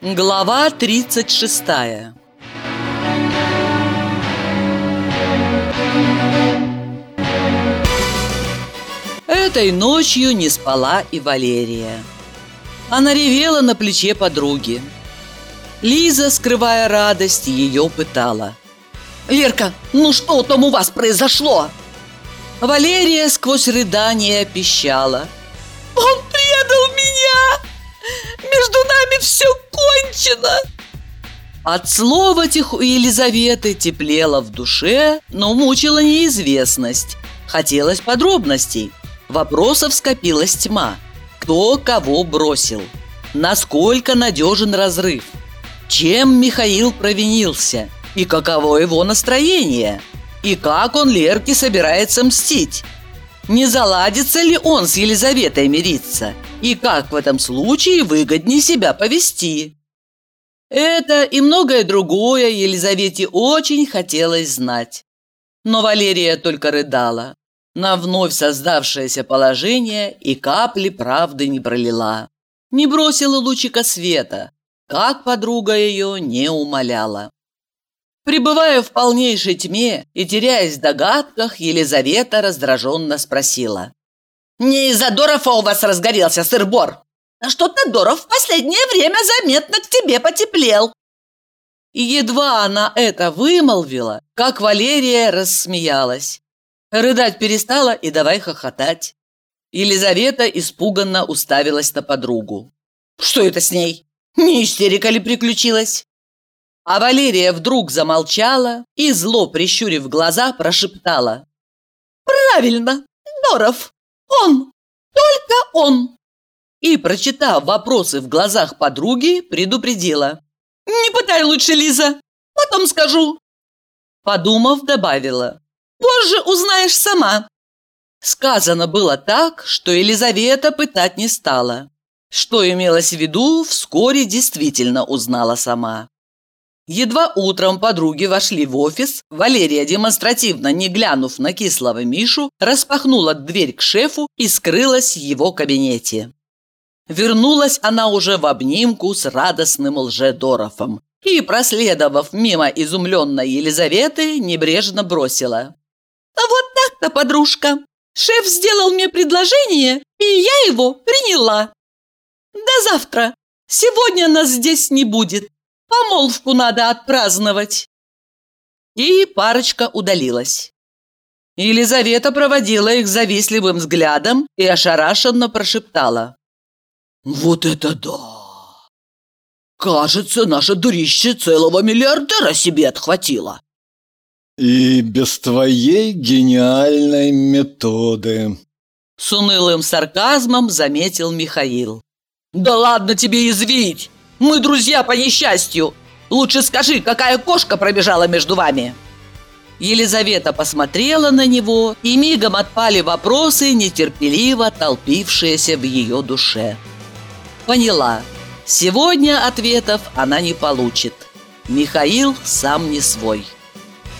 Глава 36 Этой ночью не спала и Валерия. Она ревела на плече подруги. Лиза, скрывая радость, ее пытала. «Лерка, ну что там у вас произошло?» Валерия сквозь рыдание пищала. «Он предал меня! Между нами все кончено!» От слова тех у Елизаветы теплело в душе, но мучила неизвестность. Хотелось подробностей. Вопросов скопилась тьма. Кто кого бросил? Насколько надежен разрыв? Чем Михаил провинился? И каково его настроение? И как он Лерке собирается мстить? Не заладится ли он с Елизаветой мириться? И как в этом случае выгоднее себя повести? Это и многое другое Елизавете очень хотелось знать. Но Валерия только рыдала. На вновь создавшееся положение и капли правды не пролила. Не бросила лучика света, как подруга ее не умоляла. Пребывая в полнейшей тьме и теряясь в догадках, Елизавета раздраженно спросила. «Не из-за Дорова у вас разгорелся сыр-бор? А что-то Доров в последнее время заметно к тебе потеплел». Едва она это вымолвила, как Валерия рассмеялась. Рыдать перестала и давай хохотать. Елизавета испуганно уставилась на подругу. «Что это с ней? Не истерика ли приключилась?» А Валерия вдруг замолчала и, зло прищурив глаза, прошептала. «Правильно, Доров! Он! Только он!» И, прочитав вопросы в глазах подруги, предупредила. «Не пытай лучше, Лиза! Потом скажу!» Подумав, добавила. «Позже узнаешь сама!» Сказано было так, что Елизавета пытать не стала. Что имелось в виду, вскоре действительно узнала сама. Едва утром подруги вошли в офис, Валерия, демонстративно не глянув на кислого Мишу, распахнула дверь к шефу и скрылась в его кабинете. Вернулась она уже в обнимку с радостным лжедорфом и, проследовав мимо изумленной Елизаветы, небрежно бросила. «А вот так-то, подружка! Шеф сделал мне предложение, и я его приняла. До завтра! Сегодня нас здесь не будет!» Помолвку надо отпраздновать!» И парочка удалилась. Елизавета проводила их завистливым взглядом и ошарашенно прошептала. «Вот это да! Кажется, наша дурище целого миллиардера себе отхватила!» «И без твоей гениальной методы!» С унылым сарказмом заметил Михаил. «Да ладно тебе извить! Мы друзья по несчастью. Лучше скажи, какая кошка пробежала между вами?» Елизавета посмотрела на него, и мигом отпали вопросы, нетерпеливо толпившиеся в ее душе. Поняла. Сегодня ответов она не получит. Михаил сам не свой.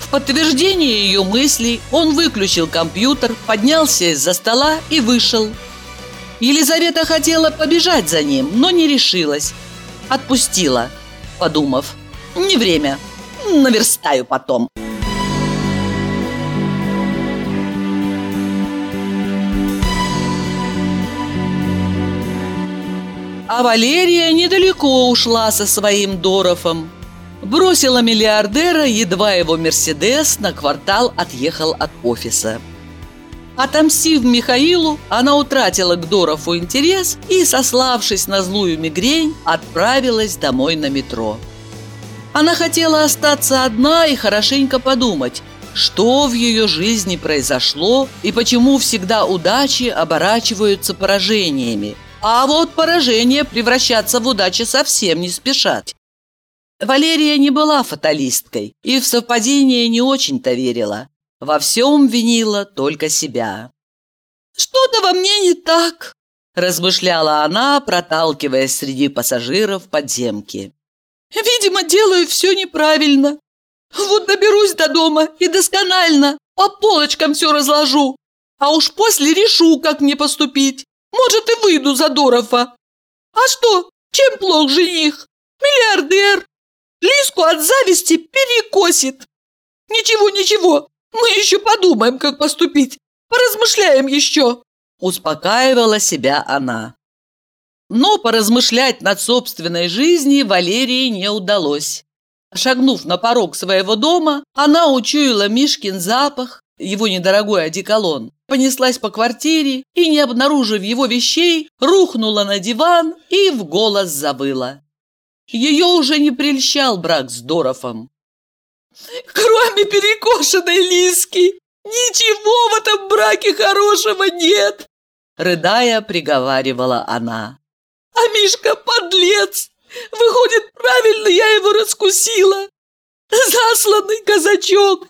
В подтверждение ее мыслей он выключил компьютер, поднялся из-за стола и вышел. Елизавета хотела побежать за ним, но не решилась, Отпустила, подумав. Не время. Наверстаю потом. А Валерия недалеко ушла со своим Дорофом. Бросила миллиардера, едва его «Мерседес» на квартал отъехал от офиса. Отомстив Михаилу, она утратила к Дорову интерес и, сославшись на злую мигрень, отправилась домой на метро. Она хотела остаться одна и хорошенько подумать, что в ее жизни произошло и почему всегда удачи оборачиваются поражениями. А вот поражения превращаться в удачи совсем не спешат. Валерия не была фаталисткой и в совпадение не очень-то верила. Во всем винила только себя. «Что-то во мне не так», – размышляла она, проталкиваясь среди пассажиров подземки. «Видимо, делаю все неправильно. Вот доберусь до дома и досконально по полочкам все разложу, а уж после решу, как мне поступить. Может, и выйду за Дорова. А что, чем плох жених? Миллиардер. Лиску от зависти перекосит. Ничего, ничего, мы еще подумаем, как поступить. Поразмышляем еще. Успокаивала себя она. Но поразмышлять над собственной жизнью Валерии не удалось. Шагнув на порог своего дома, она учуяла Мишкин запах, его недорогой одеколон, понеслась по квартире и, не обнаружив его вещей, рухнула на диван и в голос забыла. Ее уже не прельщал брак с Дорофом. «Кроме перекошенной Лиски, ничего в этом браке хорошего нет!» Рыдая, приговаривала она. А Мишка подлец! Выходит, правильно я его раскусила. Засланный казачок.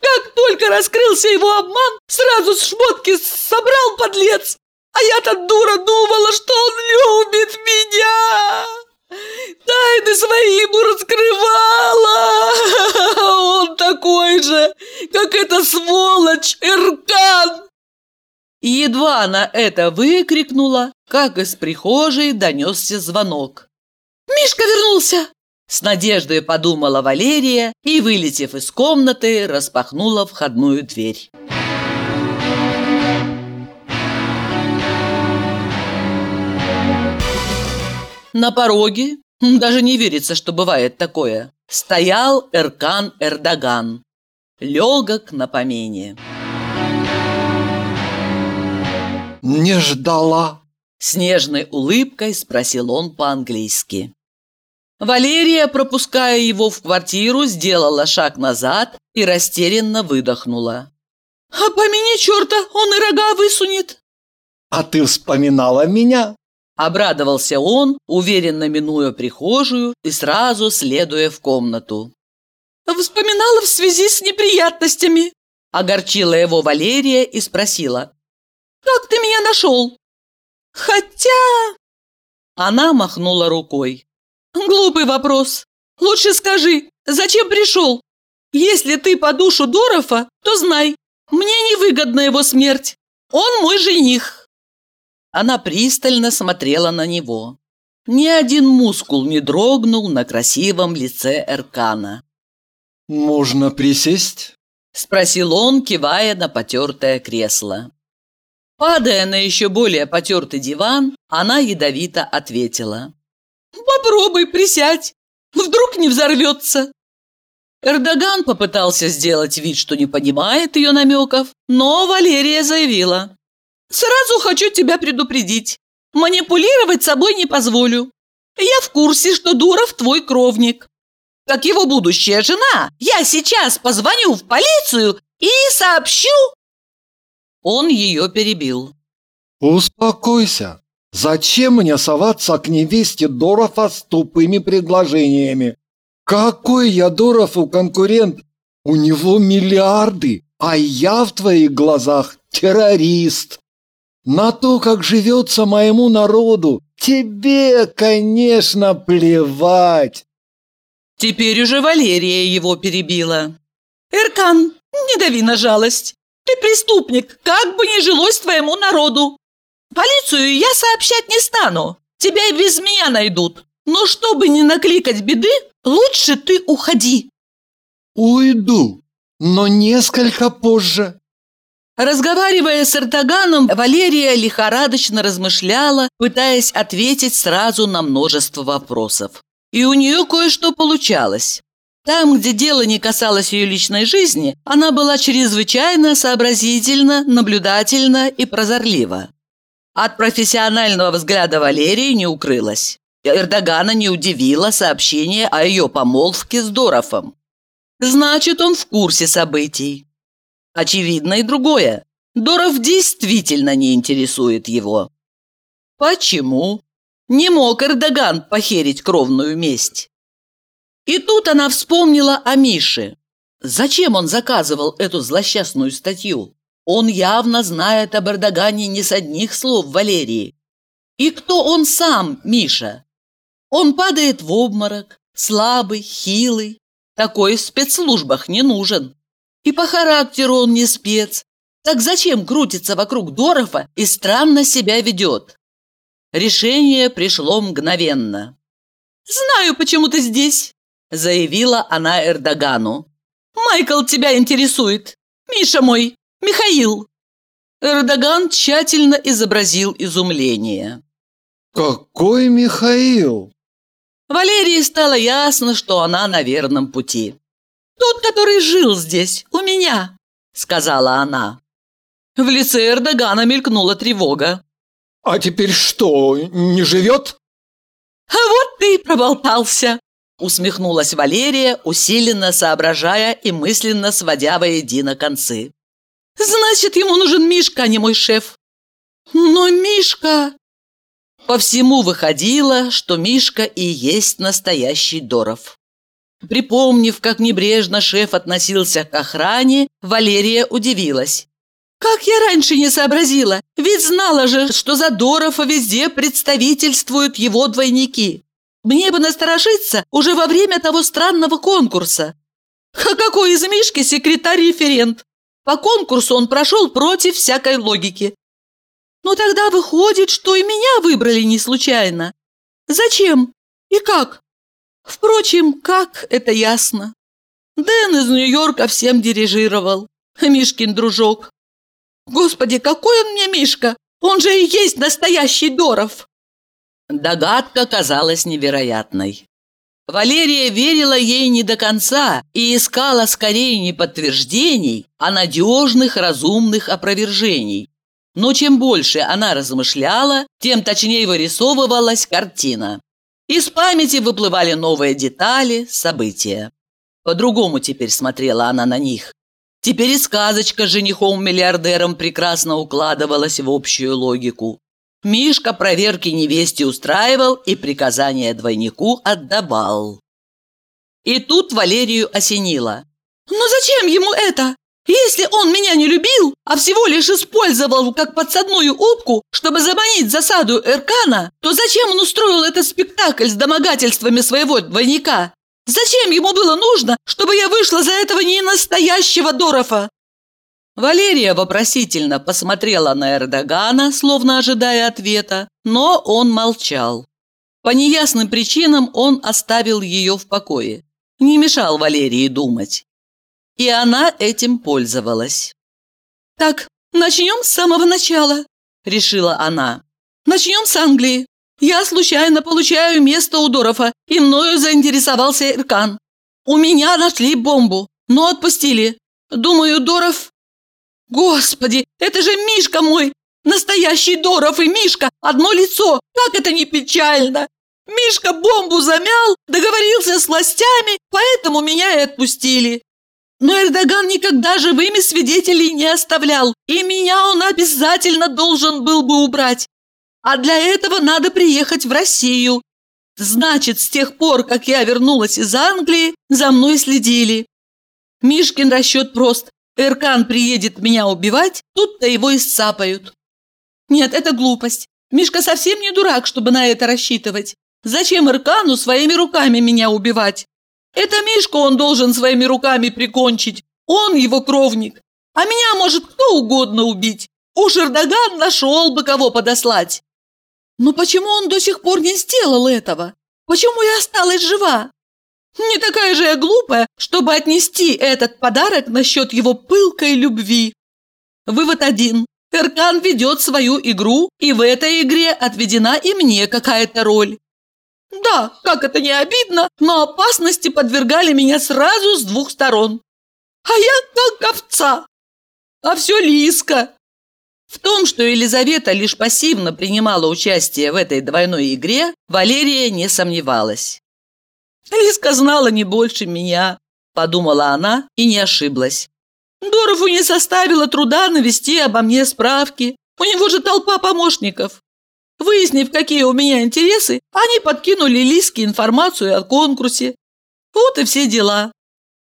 Как только раскрылся его обман, сразу с шмотки собрал подлец. А я-то дура думала, что он любит меня. Тайны свои ему раскрывала. Он такой же, как эта сволочь Эркан. И едва она это выкрикнула, как из прихожей донесся звонок. «Мишка вернулся!» С надеждой подумала Валерия и, вылетев из комнаты, распахнула входную дверь. На пороге, даже не верится, что бывает такое, стоял Эркан Эрдоган, легок на помине. Не ждала. С нежной улыбкой спросил он по-английски. Валерия, пропуская его в квартиру, сделала шаг назад и растерянно выдохнула. «А помяни черта, он и рога высунет!» «А ты вспоминала меня?» Обрадовался он, уверенно минуя прихожую и сразу следуя в комнату. «Вспоминала в связи с неприятностями!» Огорчила его Валерия и спросила. Как ты меня нашел? Хотя...» Она махнула рукой. «Глупый вопрос. Лучше скажи, зачем пришел? Если ты по душу Дорова, то знай, мне невыгодна его смерть. Он мой жених». Она пристально смотрела на него. Ни один мускул не дрогнул на красивом лице Эркана. «Можно присесть?» – спросил он, кивая на потертое кресло. Падая на еще более потертый диван, она ядовито ответила. «Попробуй присядь, вдруг не взорвется». Эрдоган попытался сделать вид, что не понимает ее намеков, но Валерия заявила. «Сразу хочу тебя предупредить. Манипулировать собой не позволю. Я в курсе, что Дуров твой кровник. Как его будущая жена, я сейчас позвоню в полицию и сообщу, он ее перебил. «Успокойся. Зачем мне соваться к невесте Дорова с тупыми предложениями? Какой я Дорову конкурент? У него миллиарды, а я в твоих глазах террорист. На то, как живется моему народу, тебе, конечно, плевать». Теперь уже Валерия его перебила. «Эркан, не дави на жалость. Ты преступник, как бы ни жилось твоему народу. Полицию я сообщать не стану. Тебя и без меня найдут. Но чтобы не накликать беды, лучше ты уходи. Уйду, но несколько позже. Разговаривая с Эрдоганом, Валерия лихорадочно размышляла, пытаясь ответить сразу на множество вопросов. И у нее кое-что получалось. Там, где дело не касалось ее личной жизни, она была чрезвычайно сообразительна, наблюдательна и прозорлива. От профессионального взгляда Валерии не укрылась. Эрдогана не удивило сообщение о ее помолвке с Дорофом. Значит, он в курсе событий. Очевидно и другое. Доров действительно не интересует его. Почему? Не мог Эрдоган похерить кровную месть. И тут она вспомнила о Мише. Зачем он заказывал эту злосчастную статью? Он явно знает об Эрдогане не с одних слов Валерии. И кто он сам, Миша? Он падает в обморок, слабый, хилый. Такой в спецслужбах не нужен. И по характеру он не спец. Так зачем крутится вокруг Дорова и странно себя ведет? Решение пришло мгновенно. «Знаю, почему ты здесь», – заявила она Эрдогану. «Майкл тебя интересует. Миша мой, Михаил». Эрдоган тщательно изобразил изумление. «Какой Михаил?» Валерии стало ясно, что она на верном пути. «Тот, который жил здесь, у меня», – сказала она. В лице Эрдогана мелькнула тревога. «А теперь что, не живет?» «А вот ты и проболтался!» Усмехнулась Валерия, усиленно соображая и мысленно сводя воедино концы. «Значит, ему нужен Мишка, а не мой шеф!» «Но Мишка...» По всему выходило, что Мишка и есть настоящий Доров. Припомнив, как небрежно шеф относился к охране, Валерия удивилась. «Как я раньше не сообразила! Ведь знала же, что за Дорова везде представительствуют его двойники. Мне бы насторожиться уже во время того странного конкурса. А какой из Мишки секретарь-референт? По конкурсу он прошел против всякой логики. Но тогда выходит, что и меня выбрали не случайно. Зачем? И как? Впрочем, как, это ясно. Дэн из Нью-Йорка всем дирижировал. Мишкин дружок. Господи, какой он мне Мишка! Он же и есть настоящий Доров!» Догадка казалась невероятной. Валерия верила ей не до конца и искала скорее не подтверждений, а надежных, разумных опровержений. Но чем больше она размышляла, тем точнее вырисовывалась картина. Из памяти выплывали новые детали, события. По-другому теперь смотрела она на них. Теперь и сказочка с женихом-миллиардером прекрасно укладывалась в общую логику. Мишка проверки невесте устраивал и приказания двойнику отдавал. И тут Валерию осенило. «Но зачем ему это? Если он меня не любил, а всего лишь использовал как подсадную утку, чтобы заманить засаду Эркана, то зачем он устроил этот спектакль с домогательствами своего двойника? Зачем ему было нужно, чтобы я вышла за этого ненастоящего Дорова?» Валерия вопросительно посмотрела на Эрдогана, словно ожидая ответа, но он молчал. По неясным причинам он оставил ее в покое, не мешал Валерии думать. И она этим пользовалась. «Так, начнем с самого начала», – решила она. «Начнем с Англии. Я случайно получаю место у Дорова, и мною заинтересовался Иркан. У меня нашли бомбу, но отпустили. Думаю, Доров... Господи, это же Мишка мой! Настоящий Доров и Мишка – одно лицо! Как это не печально! Мишка бомбу замял, договорился с властями, поэтому меня и отпустили. Но Эрдоган никогда живыми свидетелей не оставлял, и меня он обязательно должен был бы убрать. А для этого надо приехать в Россию. Значит, с тех пор, как я вернулась из Англии, за мной следили. Мишкин расчет прост. Эркан приедет меня убивать, тут-то его и сцапают. Нет, это глупость. Мишка совсем не дурак, чтобы на это рассчитывать. Зачем Эркану своими руками меня убивать? Это Мишку он должен своими руками прикончить. Он его кровник. А меня может кто угодно убить. Уж Эрдоган нашел бы кого подослать. Но почему он до сих пор не сделал этого? Почему я осталась жива? Не такая же я глупая, чтобы отнести этот подарок насчет его пылкой любви. Вывод один. Эркан ведет свою игру, и в этой игре отведена и мне какая-то роль. Да, как это не обидно, но опасности подвергали меня сразу с двух сторон. А я как овца. А все Лиска. В том, что Елизавета лишь пассивно принимала участие в этой двойной игре, Валерия не сомневалась. «Лиска знала не больше меня», – подумала она и не ошиблась. «Дорову не составило труда навести обо мне справки. У него же толпа помощников. Выяснив, какие у меня интересы, они подкинули Лиске информацию о конкурсе. Вот и все дела.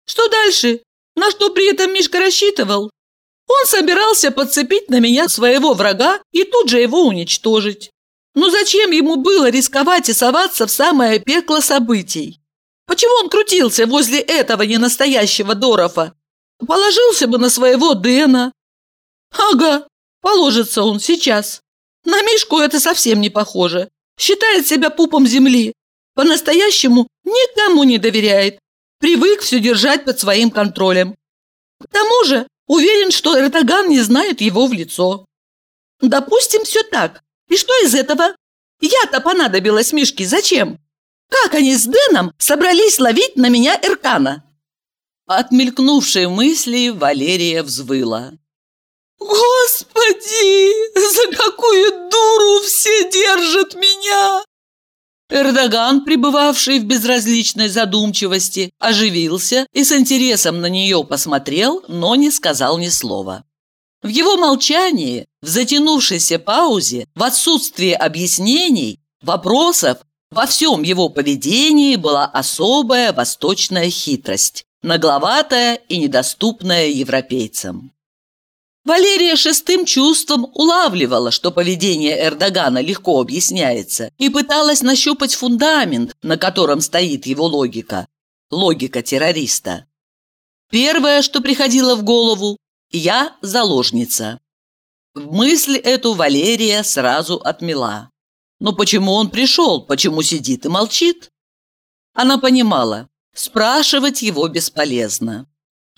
Что дальше? На что при этом Мишка рассчитывал? Он собирался подцепить на меня своего врага и тут же его уничтожить. Но зачем ему было рисковать и соваться в самое пекло событий? Почему он крутился возле этого ненастоящего Дорова? Положился бы на своего Дэна. Ага, положится он сейчас. На Мишку это совсем не похоже. Считает себя пупом земли. По-настоящему никому не доверяет. Привык все держать под своим контролем. К тому же уверен, что Эрдоган не знает его в лицо. Допустим, все так. И что из этого? Я-то понадобилась Мишке зачем? Как они с Дэном собрались ловить на меня Эркана? От мелькнувшей мысли Валерия взвыла. «Господи, за какую дуру все держат меня!» Эрдоган, пребывавший в безразличной задумчивости, оживился и с интересом на нее посмотрел, но не сказал ни слова. В его молчании, в затянувшейся паузе, в отсутствии объяснений, вопросов, во всем его поведении была особая восточная хитрость, нагловатая и недоступная европейцам. Валерия шестым чувством улавливала, что поведение Эрдогана легко объясняется, и пыталась нащупать фундамент, на котором стоит его логика. Логика террориста. Первое, что приходило в голову – «я заложница». Мысль эту Валерия сразу отмела. Но почему он пришел, почему сидит и молчит? Она понимала, спрашивать его бесполезно.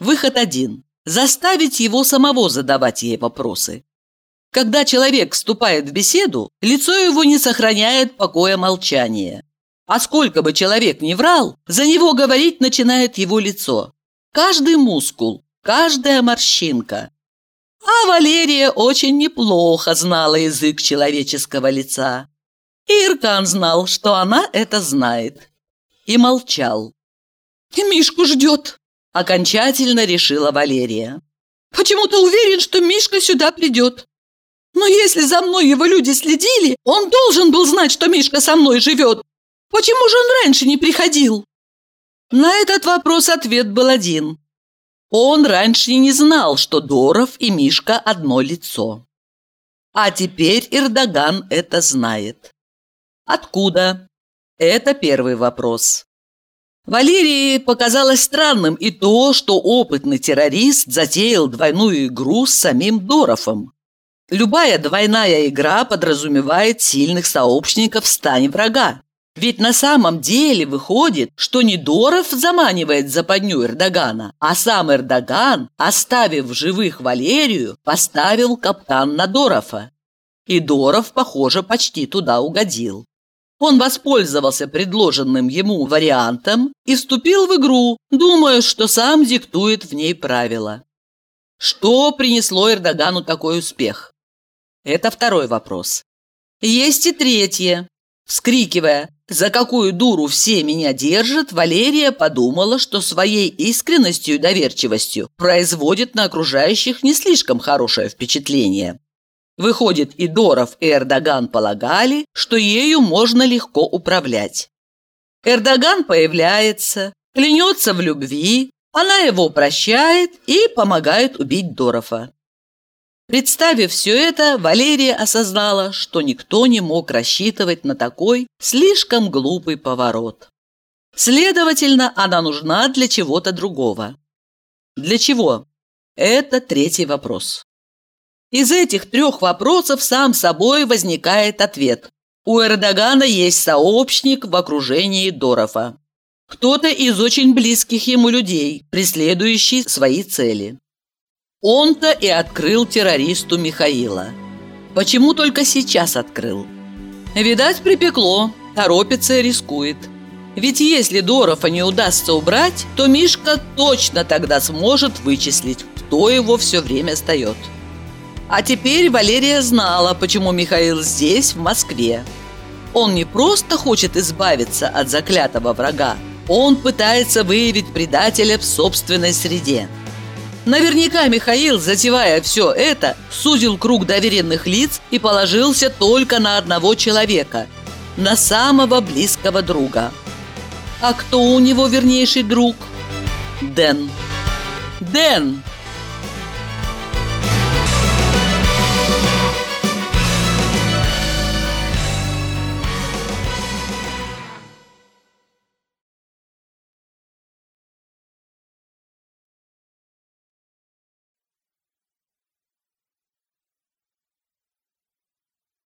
Выход один – заставить его самого задавать ей вопросы. Когда человек вступает в беседу, лицо его не сохраняет покоя молчания. А сколько бы человек ни врал, за него говорить начинает его лицо. Каждый мускул, каждая морщинка. А Валерия очень неплохо знала язык человеческого лица. И Иркан знал, что она это знает. И молчал. «И Мишку ждет», – окончательно решила Валерия. «Почему-то уверен, что Мишка сюда придет. Но если за мной его люди следили, он должен был знать, что Мишка со мной живет. Почему же он раньше не приходил?» На этот вопрос ответ был один. Он раньше не знал, что Доров и Мишка одно лицо. А теперь Эрдоган это знает. Откуда? Это первый вопрос. Валерии показалось странным и то, что опытный террорист затеял двойную игру с самим Дорофом. Любая двойная игра подразумевает сильных сообщников в стане врага. Ведь на самом деле выходит, что не Доров заманивает западню Эрдогана, а сам Эрдоган, оставив в живых Валерию, поставил капкан на Дорова. И Доров, похоже, почти туда угодил. Он воспользовался предложенным ему вариантом и вступил в игру, думая, что сам диктует в ней правила. Что принесло Эрдогану такой успех? Это второй вопрос. Есть и третье. Вскрикивая «За какую дуру все меня держат», Валерия подумала, что своей искренностью и доверчивостью производит на окружающих не слишком хорошее впечатление. Выходит, и Доров, и Эрдоган полагали, что ею можно легко управлять. Эрдоган появляется, клянется в любви, она его прощает и помогает убить Дорова. Представив все это, Валерия осознала, что никто не мог рассчитывать на такой слишком глупый поворот. Следовательно, она нужна для чего-то другого. Для чего? Это третий вопрос. Из этих трех вопросов сам собой возникает ответ. У Эрдогана есть сообщник в окружении Дорова. Кто-то из очень близких ему людей, преследующий свои цели. Он-то и открыл террористу Михаила. Почему только сейчас открыл? Видать, припекло, торопится и рискует. Ведь если Дорова не удастся убрать, то Мишка точно тогда сможет вычислить, кто его все время сдает. А теперь Валерия знала, почему Михаил здесь, в Москве. Он не просто хочет избавиться от заклятого врага, он пытается выявить предателя в собственной среде. Наверняка Михаил, затевая все это, сузил круг доверенных лиц и положился только на одного человека – на самого близкого друга. А кто у него вернейший друг? Дэн. Дэн!